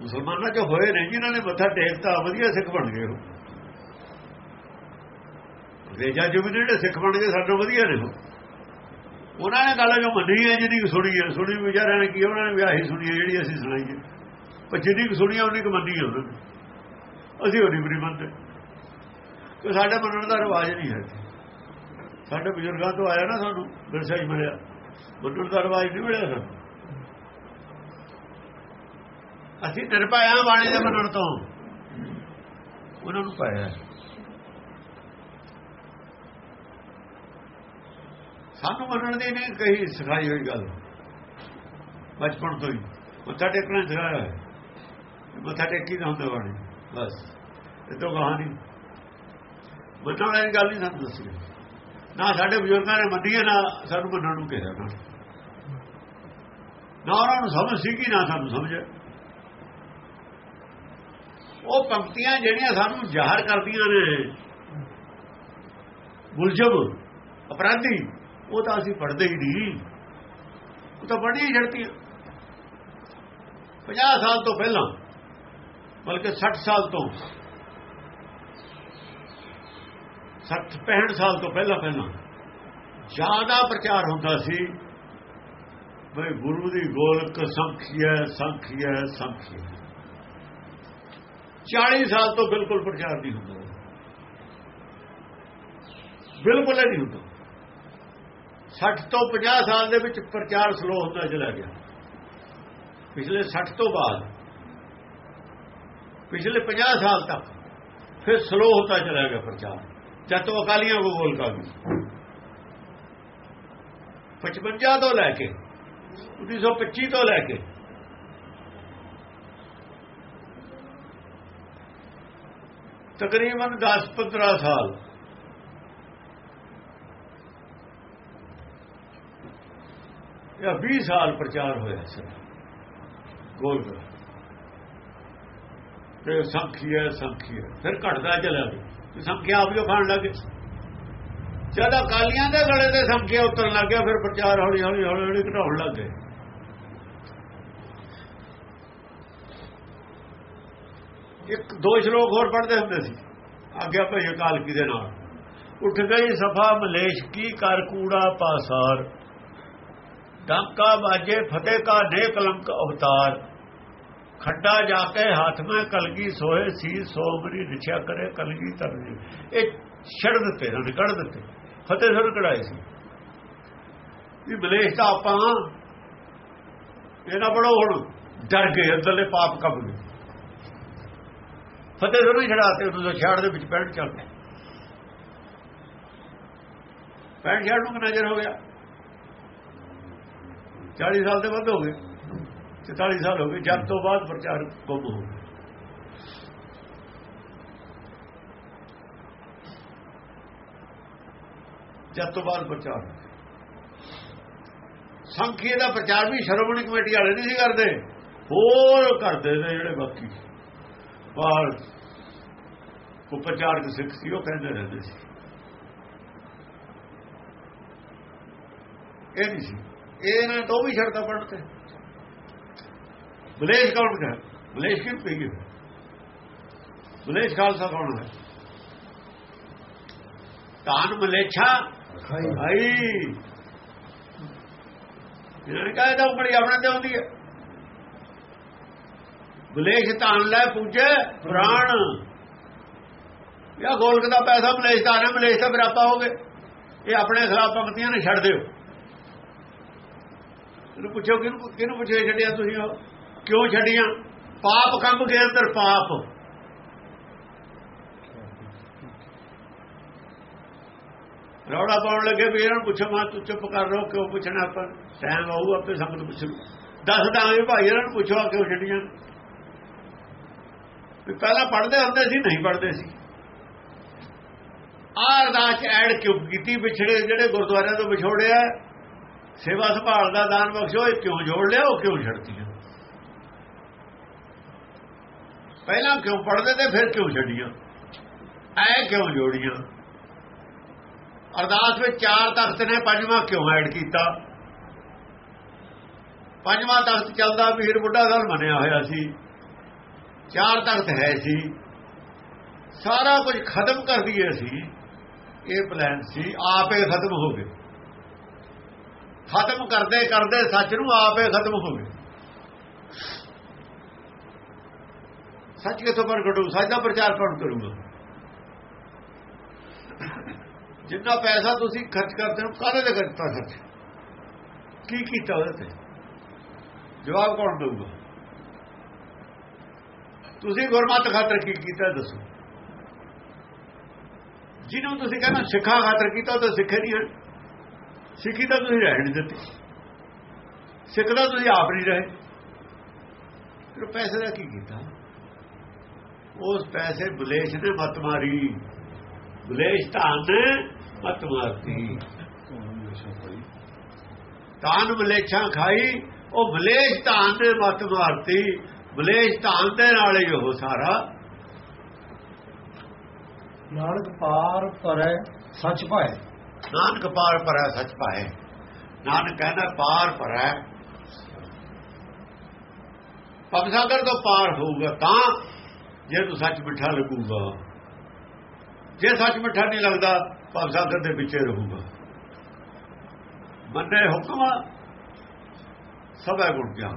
ਮੁਸਲਮਾਨਾਂ ਚ ਹੋਏ ਨੇ, ਜਿਨ੍ਹਾਂ ਨੇ ਮੱਥਾ ਟੇਕਤਾ ਵਧੀਆ ਸਿੱਖ ਬਣ ਗਏ ਉਹ। ਅੰਗਰੇਜ਼ਾਂ ਜੋ ਵੀ ਜਿਹੜੇ ਸਿੱਖ ਬਣ ਗਏ, ਸਾਡੇ ਵਧੀਆ ਨੇ ਉਹਨਾਂ ਨੇ ਗੱਲ ਜੋ ਮੰਨੀ ਹੈ ਜਿਹਦੀ ਸੁਣੀ ਹੈ, ਸੁਣੀ ਵਿਚਾਰਿਆਂ ਨੇ ਕੀ ਉਹਨਾਂ ਨੇ ਵਿਆਹੀ ਸੁਣੀ ਹੈ, ਜਿਹੜੀ ਅਸੀਂ ਸੁਣਾਈ ਹੈ। ਪਰ ਜਿੰਨੀ ਕੁ ਸੁਣੀ ਹੈ, ਉਨੀ ਕੁ ਮੰਨੀ ਹੈ ਉਹਨਾਂ ਨੇ। ਅਸੀਂ ਉਹਦੀ ਵੀ ਮੰਨਦੇ। ਕਿ ਸਾਡੇ ਮੰਨਣ ਦਾ ਰਿਵਾਜ ਨਹੀਂ ਹੈ ਸਾਡੇ ਬਜ਼ੁਰਗਾਂ ਤੋਂ ਆਇਆ ਨਾ ਸਾਨੂੰ, ਵਿਰਸਾ ਹੀ ਮਿਲਿਆ। ਮੰਨਣ ਦਾ ਰਿਵਾਜ ਨਹੀਂ ਮਿਲਿਆ ਸਾਨੂੰ। ਅਸੀਂ ਨਿਰਭੈ ਬਾਣੀ ਦੇ ਮੰਨਣ ਤੋਂ। ਉਹਨਾਂ ਨੂੰ ਪਾਇਆ। ਸਾਨੂੰ ਮੰਨਣ ਦੀ ਨਹੀਂ ਕਹੀ, ਸਿਖਾਈ ਹੋਈ ਗੱਲ। ਬਚਪਨ ਤੋਂ ਹੀ। ਮੱਥਾ ਟੇਕਣਾ ਸਿਖਾਇਆ ਹੈ ਮੱਥਾ ਟੇਕੀ ਦਾ ਹੁੰਦਾ ਬਾਣੀ। ਬਸ। ਇਹ ਤੋਂ ਕਹਾਣੀ ਬਚਣ ਵਾਲੀ ਗੱਲ ਨਹੀਂ ਸਾਨੂੰ ਦੱਸੀ। ਨਾ ਸਾਡੇ ਬਜ਼ੁਰਗਾਂ ਨੇ ਮੰਨੀ ਨਾ ਸਾਨੂੰ ਮੰਨਣ ਨੂੰ ਕਿਹਾ ਨਾ। ਨਾ ਉਹਨਾਂ ਨੂੰ ਸਮਝ ਸੀ ਕਿ ਨਾ ਸਾਨੂੰ ਸਮਝ। ਉਹ ਪੰਕਤੀਆਂ ਜਿਹੜੀਆਂ ਸਾਨੂੰ ਜ਼ਾਹਰ ਕਰਦੀਆਂ ਨੇ, ਮੁਲਜ਼ਮ, ਅਪਰਾਧੀ, ਉਹ ਤਾਂ ਅਸੀਂ ਪੜਦੇ ਹੀ ਨਹੀਂ। ਉਹ ਤਾਂ ਬੜੀ ਛੜਤੀਆਂ 50 ਸਾਲ ਤੋਂ ਪਹਿਲਾਂ, ਬਲਕਿ 60 ਸਾਲ ਤੋਂ। 60 65 ਸਾਲ ਤੋਂ ਪਹਿਲਾਂ ਪਹਿਲਾਂ ਜ਼ਿਆਦਾ ਪ੍ਰਚਾਰ ਹੁੰਦਾ ਸੀ। ਬਈ ਗੁਰੂ ਦੀ ਗੋਲਕ ਸੰਖੀ ਹੈ ਸੰਖੀ ਹੈ ਸੰਖੀ ਹੈ 40 ਸਾਲ ਤੋਂ ਬਿਲਕੁਲ ਪ੍ਰਚਾਰ ਨਹੀਂ ਹੁੰਦਾ। ਬਿਲਕੁਲ ਹੀ ਨਹੀਂ ਹੁੰਦਾ। 60 ਤੋਂ 50 ਸਾਲ ਦੇ ਵਿੱਚ ਪ੍ਰਚਾਰ ਸਲੋ ਹੁੰਦਾ ਚਲਾ ਗਿਆ। ਪਿਛਲੇ 60 ਤੋਂ ਬਾਅਦ, ਪਿਛਲੇ 50 ਸਾਲ ਤੱਕ ਫਿਰ ਸਲੋ ਹੁੰਦਾ ਚਲਾ ਗਿਆ ਪ੍ਰਚਾਰ। ਜਦ ਤੋਂ ਅਕਾਲੀਆਂ ਕੋ ਗੋਲ ਕਾ 55 ਤੋਂ ਲੈ ਕੇ 1925 ਤੋਂ ਲੈ ਕੇ। ਤਕਰੀਬਨ 10-15 ਸਾਲ। ਜਾਂ 20 ਸਾਲ ਪ੍ਰਚਾਰ ਹੋਇਆ ਸੀ। ਗੋਲ ਦਾ ਤੇ ਸੰਖਿਆ ਸੰਖਿਆ ਫਿਰ ਘਟਦਾ ਚਲਾ ਗਿਆ ਸੰਖਿਆ ਆਪ ਜੋ ਖਾਣ ਲੱਗੇ ਜਦ ਅਕਾਲੀਆਂ ਦੇ ਗਲੇ ਤੇ ਸੰਖਿਆ ਉਤਰਨ ਲੱਗ ਗਿਆ, ਫਿਰ ਪ੍ਰਚਾਰ ਹੌਲੀ ਹੌਲੀ ਹੌਲੀ ਹੌਲੀ ਘਟਾਉਣ ਲੱਗ ਗਏ। ਇੱਕ ਦੋ ਸ਼ਲੋਕ ਹੋਰ ਪੜ੍ਹਦੇ ਹੁੰਦੇ ਸੀ ਆਗਿਆ ਭਈ ਅਕਾਲ ਕੀ ਦੇ ਨਾਲ। ਉੱਠ ਗਈ ਸਫਾ ਮਲੇਸ਼ ਕੀ ਕਰ ਕੂੜਾ ਪਾਸਾਰ, ਡਾਂਕਾ ਬਾਜੇ ਫਤਿਹ ਕਾ ਨੇ ਕਲੰਕ ਅਵਤਾਰ। ਖੱਡਾ ਜਾ ਕੇ ਹੱਥ ਮੈਂ ਕਲਗੀ ਸੋਏ ਸੀ ਸੋਮਰੀ ਰਿਛਿਆ ਕਰੇ ਕਲਗੀ ਤਰਨੀ। ਇਹ ਛੜ ਦਿੱਤੇ ਇਹਨਾਂ ਨੇ, ਕੱਢ ਦਿੱਤੇ। ਫਤਿਹ ਸਰ ਕਢਾਏ ਸੀ। ਵੀ ਬਲੇਸ਼ ਤਾਂ ਆਪਾਂ ਇਹਨਾਂ ਬੜੋ ਹੁਣ ਡਰ ਗਏ, ਅੰਦਰਲੇ ਪਾਪ ਕੱਬ ਗਏ ਫਤਿਹ ਸਰ ਹੀ ਛੜਾਤੇ ਉਹਨੂੰ ਛਾੜ ਦੇ ਵਿੱਚ ਪੈਣ ਚੱਲ ਪਏ ਪੈਣ ਛਾੜ ਨੂੰ ਨਜ਼ਰ ਹੋ ਗਿਆ? 40 ਸਾਲ ਦੇ ਵੱਧ ਹੋ ਗਏ। 44 ਸਾਲ ਹੋ ਗਏ, ਜਦ ਤੋਂ ਬਾਅਦ ਪ੍ਰਚਾਰ ਗੁੰਮ ਹੋ ਗਿਆ। ਜਦ ਤੋਂ ਬਾਅਦ ਪ੍ਰਚਾਰ ਸੰਖੀ ਦਾ ਪ੍ਰਚਾਰ ਵੀ ਸ਼ਰਮਣੀ ਕਮੇਟੀ ਵਾਲੇ ਨਹੀਂ ਸੀ ਕਰਦੇ। ਹੋਰ ਕਰਦੇ ਨੇ ਜਿਹੜੇ ਬਾਕੀ। ਬਾਹਰ ਕੋ ਪ੍ਰਚਾਰਕ ਸਿੱਖ ਸੀ, ਉਹ ਕਹਿੰਦੇ ਰਹਿੰਦੇ ਸੀ। ਇਹ ਨਹੀਂ ਸੀ। ਇਹਨਾਂ ਤੋਂ ਵੀ ਸ਼ਰਤਾਂ ਪੜਤੇ ਬਲੇਸ਼ ਕੌਣ ਹੈ? ਬਲੇਸ਼ ਕਿਉਂ ਪਈ ਹੈ ਬਲੇਸ਼ ਖਾਲਸਾ ਕੌਣ ਹੈ? ਤਾਨ ਮਲੇਛਾ ਖਾਈ ਭਾਈ ਇਹਨਾਂ ਨੇ ਕਹਾ ਤਾਂ ਉਮੜੀ ਆਪਣੇ ਤੇ ਹੁੰਦੀ ਹੈ। ਬਲੇਸ਼ ਤਾਨ ਲੈ ਪੂਜੇ ਪ੍ਰਾਣ। ਇਹ ਗੋਲਕ ਦਾ ਪੈਸਾ ਮਲੇਸ਼ ਦਾ ਨਾ ਮਲੇਸ਼ ਦਾ ਬਰਾਬਾ ਹੋ ਗਏ। ਇਹ ਆਪਣੇ ਖਿਲਾਫ ਪੰਕਤੀਆਂ ਨੇ ਛੱਡ ਦਿਓ। ਇਹਨੂੰ ਪੁੱਛੋ ਕਿਹਨੂੰ ਕਿਹਨੂੰ ਪੁੱਛੇ ਛੱਡਿਆ ਤੁਸੀਂ ਉਹ? ਕਿਉਂ ਛੱਡੀਆਂ? ਪਾਪ ਕੰਮ ਗਏ ਅੰਦਰ ਪਾਪ। ਰੌੜਾ ਪਾਉਣ ਲੱਗੇ ਵੀ ਇਹਨਾਂ ਨੂੰ ਪੁੱਛੋ, ਮੈਂ, ਤੂੰ ਚੁੱਪ ਕਰ ਰੋ ਕਿਉਂ ਪੁੱਛਣਾ ਆਪਾਂ? ਟਾਈਮ ਆਊ, ਆਪੇ ਸੰਗਤ ਪੁੱਛ ਲੂ ਦੱਸ ਦਾਂਗੇ ਭਾਈ, ਇਹਨਾਂ ਨੂੰ ਪੁੱਛੋ ਕਿਉਂ ਛੱਡੀਆਂ। ਵੀ ਪਹਿਲਾਂ ਪੜ੍ਹਦੇ ਹੁੰਦੇ ਸੀ, ਨਹੀਂ ਪੜ੍ਹਦੇ ਸੀ। ਆਹ ਅਰਦਾਸ ਚ ਐਡ ਕਿਉਂ ਕੀਤੀ? ਵਿਛੜੇ ਜਿਹੜੇ ਗੁਰਦੁਆਰਿਆਂ ਤੋਂ ਵਿਛੋੜਿਆ, ਸੇਵਾ ਸੰਭਾਲ ਦਾ ਦਾਨ ਬਖਸ਼ੋ, ਇਹ ਕਿਉਂ ਜੋੜ ਲਿਆ, ਉਹ ਕਿਉਂ ਛੱਡਤੀਆਂ? ਪਹਿਲਾਂ ਕਿਉਂ ਪੜਦੇ ਤੇ ਫਿਰ ਕਿਉਂ ਛੱਡੀਆਂ? ਐ ਕਿਉਂ ਜੋੜੀਆਂ? ਅਰਦਾਸ ਵਿੱਚ ਚਾਰ ਤਖਤ ਨੇ, ਪੰਜਵਾਂ ਕਿਉਂ ਐਡ ਕੀਤਾ? ਪੰਜਵਾਂ ਤਖਤ ਚੱਲਦਾ ਵੀਰ ਬੁੱਢਾ ਦਲ ਮੰਨਿਆ ਹੋਇਆ ਸੀ। ਚਾਰ ਤਖਤ ਹੈ ਸੀ। ਸਾਰਾ ਕੁਝ ਖਤਮ ਕਰ ਦਈਏ ਸੀ ਇਹ ਪਲਾਨ ਸੀ, ਆਪੇ ਖਤਮ ਹੋ ਗਏ। ਖਤਮ ਕਰਦੇ ਕਰਦੇ ਸੱਚ ਨੂੰ ਆਪੇ ਖਤਮ ਹੋ ਗਏ। ਸੱਚ ਕਿਥੋਂ ਪ੍ਰਗਟ ਹੋਊ ਸੱਚ ਦਾ ਪ੍ਰਚਾਰ ਕੌਣ ਕਰੂਗਾ? ਜਿੰਨਾ ਪੈਸਾ ਤੁਸੀਂ ਖਰਚ ਕਰਦੇ ਹੋ, ਕਾਹਦੇ ਤੇ ਕਰਤਾ ਖਰਚ ਕੀ ਕੀਤਾ ਉਹਦੇ ਤੇ? ਜਵਾਬ ਕੌਣ ਦੇਊਗਾ? ਤੁਸੀਂ ਗੁਰਮਤ ਖਾਤਰ ਕੀ ਕੀਤਾ ਦੱਸੋ? ਜਿਹਨੂੰ ਤੁਸੀਂ ਕਹਿੰਦੇ ਸਿੱਖਾਂ ਖਾਤਰ ਕੀਤਾ, ਉਹ ਤਾਂ ਸਿੱਖੇ ਨਹੀਂ ਹਨ। ਸਿੱਖੀ ਤਾਂ ਤੁਸੀਂ ਰਹਿਣ ਨਹੀਂ ਦਿੱਤੀ। ਸਿੱਖ ਦਾ ਤੁਸੀਂ ਆਪ ਨਹੀਂ ਰਹੇ। ਫਿਰ ਪੈਸੇ ਦਾ ਕੀ ਕੀਤਾ? ਉਸ ਪੈਸੇ ਬਲੇਸ਼ ਨੇ ਮਤ ਮਾਰੀ। ਬਲੇਸ਼ ਧਾਨ ਨੇ ਮਤ ਮਾਰਤੀ। ਤਾਨ ਬਲੇਛਾਂ ਖਾਈ ਉਹ ਬਲੇਸ਼ ਧਾਨ ਨੇ ਮਤ ਮਾਰਤੀ। ਬਲੇਸ਼ ਧਾਨ ਦੇ ਨਾਲ ਹੀ ਉਹ ਸਾਰਾ। ਨਾਨਕ ਪਾਰ ਪਰੈ ਸੱਚ ਪਾਏ ਨਾਨਕ ਪਾਰ ਪਰੈ ਸੱਚ ਪਾਏ ਨਾਨਕ ਕਹਿੰਦਾ ਪਾਰ ਪਰੈ। ਪਵਸਾਗਰ ਤੋਂ ਪਾਰ ਹੋਊਗਾ ਤਾਂ ਜੇ ਤੂੰ ਸੱਚ ਮਿੱਠਾ ਲੱਗੂਗਾ, ਜੇ ਸੱਚ ਮਿੱਠਾ ਨਹੀਂ ਲੱਗਦਾ ਪਵਸਾਗਰ ਦੇ ਪਿੱਛੇ ਰਹੂਗਾ। ਮੰਨੇ ਹੁਕਮ, ਸਭੈ ਗੁਣ ਗਿਆਨ